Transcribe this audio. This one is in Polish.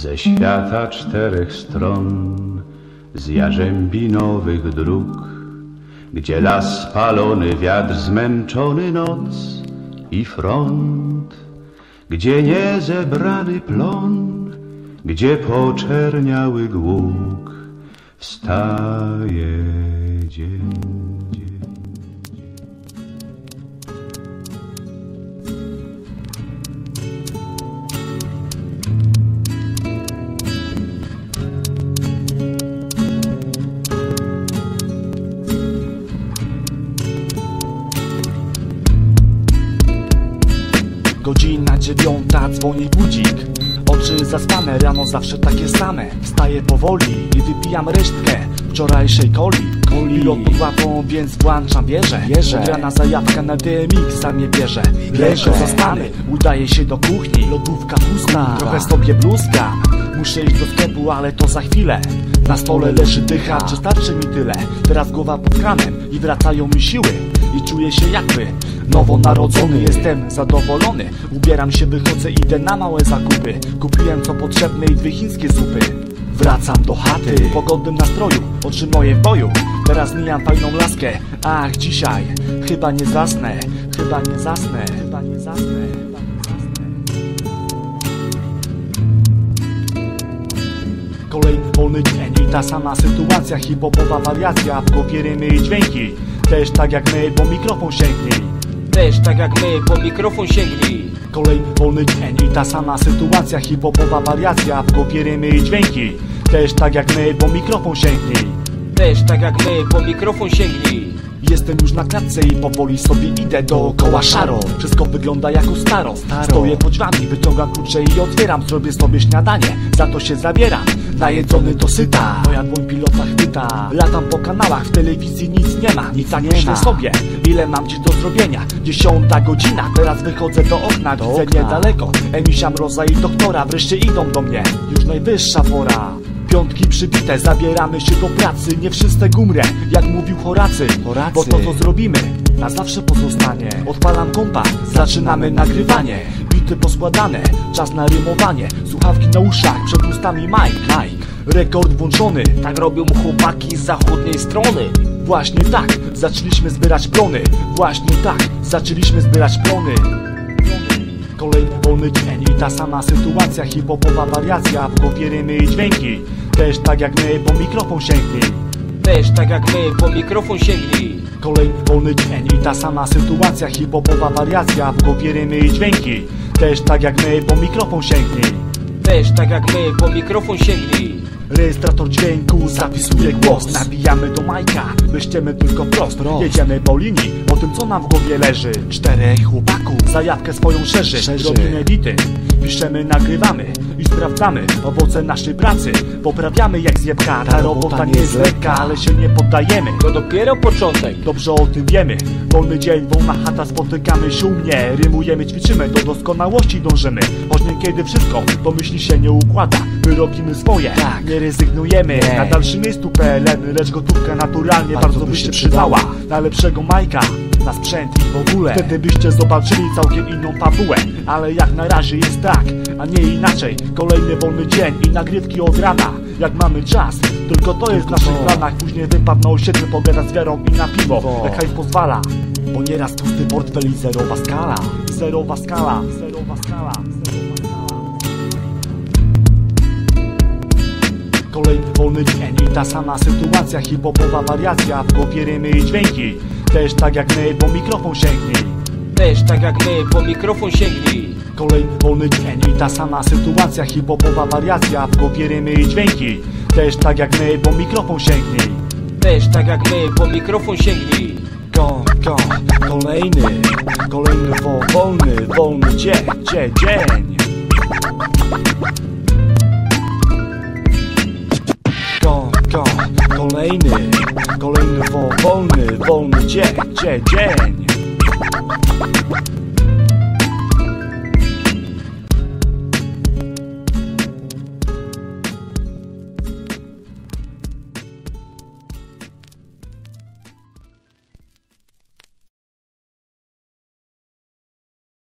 Ze świata czterech stron, z jarzębinowych dróg, gdzie las spalony, wiatr zmęczony noc i front, gdzie niezebrany plon, gdzie poczerniały głóg, wstaje dzień. Godzina dziewiąta, dzwoni budzik. Oczy zaspane, rano zawsze takie same. Wstaję powoli i wypijam resztkę Wczorajszej coli. Pilot pod łapą, więc włączam wieżę. Od rana zajawka na DMX za mnie bierze. Leżę zaspany, udaję się do kuchni. Lodówka pusta, trochę sobie bluzka. Muszę iść do sklepu, ale to za chwilę. Na stole leży dycha, czy starczy mi tyle? Teraz głowa pod kranem i wracają mi siły I czuję się jakby nowonarodzony. Jestem zadowolony, ubieram się, wychodzę, idę na małe zakupy. Kupiłem co potrzebne i dwie chińskie zupy. Wracam do chaty w pogodnym nastroju, oczy moje w boju. Teraz mijam fajną laskę, ach dzisiaj Chyba nie zasnę, chyba nie zasnę, chyba nie zasnę. Kolejny wolny dzień i ta sama sytuacja Hip-hopowa wariacja, w głowie rymy dźwięki Też tak jak my, bo mikrofon sięgnij Też tak jak my, po mikrofon sięgnij Kolejny wolny dzień i ta sama sytuacja Hip-hopowa wariacja, w głowie rymy i dźwięki. Też tak jak my, bo mikrofon sięgnij Też tak jak my, po mikrofon sięgnij Jestem już na klatce i powoli sobie idę dookoła szaro. Wszystko wygląda jako staro, Staro. Stoję pod drzwiami, wyciągam klucze i otwieram. Zrobię sobie śniadanie, za to się zabieram. Najedzony do syta, moja dłoń pilota chwyta. Latam po kanałach, w telewizji nic nie ma Nic tak nie myślę ma. sobie, ile mam dziś do zrobienia. Dziesiąta godzina, teraz wychodzę do okna Do Widzę okna. niedaleko, Emisia Mroza i doktora Wreszcie idą do mnie, już najwyższa pora Piątki przybite, zabieramy się do pracy. Nie wszyscy umrę, jak mówił Horacy Horacy. Bo to co zrobimy, na zawsze pozostanie. Odpalam kompa, zaczynamy nagrywanie. Bity poskładane, czas na rymowanie. Słuchawki na uszach, przed ustami Mike, Mike Rekord włączony, Tak robią chłopaki z zachodniej strony. Właśnie tak Zaczęliśmy zbierać plony, właśnie tak Zaczęliśmy zbierać plony. Kolejny wolny dzień i ta sama sytuacja. Hip-hopowa wariacja, w głowie rymy i dźwięki Też tak jak my, po mikrofon sięgnij Też tak jak my, po mikrofon sięgnij Kolejny wolny dzień i ta sama sytuacja Hip-hopowa wariacja, w głowie rymy i dźwięki. Też tak jak my, po mikrofon sięgnij Też tak jak my, po mikrofon sięgnij Rejestrator dźwięku zapisuje głos. Nabijamy do majka, wyściemy tylko wprost. Jedziemy po linii, o tym co nam w głowie leży. Czterech chłopaków, zajawkę swoją szerzy, Szerzy. Robimy bity, piszemy, nagrywamy I sprawdzamy owoce naszej pracy. Poprawiamy jak zjebka, ta robota nie jest lekka. Ale się nie poddajemy. To dopiero początek. Dobrze o tym wiemy. Wolny dzień, wolna chata, spotykamy się u mnie Rymujemy, ćwiczymy, do doskonałości dążymy. Choć niekiedy wszystko, to myśli się nie układa. My robimy swoje, Tak. nie rezygnujemy. Nie. Na dalszym miejscu PLN, lecz gotówka naturalnie bardzo, by się przydała. Na lepszego Majka, na sprzęt i w ogóle. Wtedy byście zobaczyli całkiem inną fabułę. Ale jak na razie jest tak, a nie inaczej Kolejny wolny dzień i nagrywki od rana Jak mamy czas, tylko to jest w naszych planach. Później wypad na osiedle, pogadać z wiarą i na piwo. Jak hajs pozwala Bo nieraz pusty portfel i zerowa skala. Zerowa skala, zerowa skala, zerowa skala. Kolejny wolny dzień i ta sama sytuacja Hip-hopowa wariacja, w głowie rymy i dźwięki Też tak jak my, bo mikrofon sięgnij Też tak jak my, po mikrofon sięgnij Kolejny wolny dzień i ta sama sytuacja Hip-hopowa wariacja, w głowie rymy i dźwięki. Też tak jak my, bo mikrofon sięgnij Też tak jak my, po mikrofon sięgnij Go, go, kolejny, kolejny wo, wolny, wolny dzień, dzień, dzień. Go, go, kolejny, kolejny wo, wolny, wolny dzień, dzień, dzień What?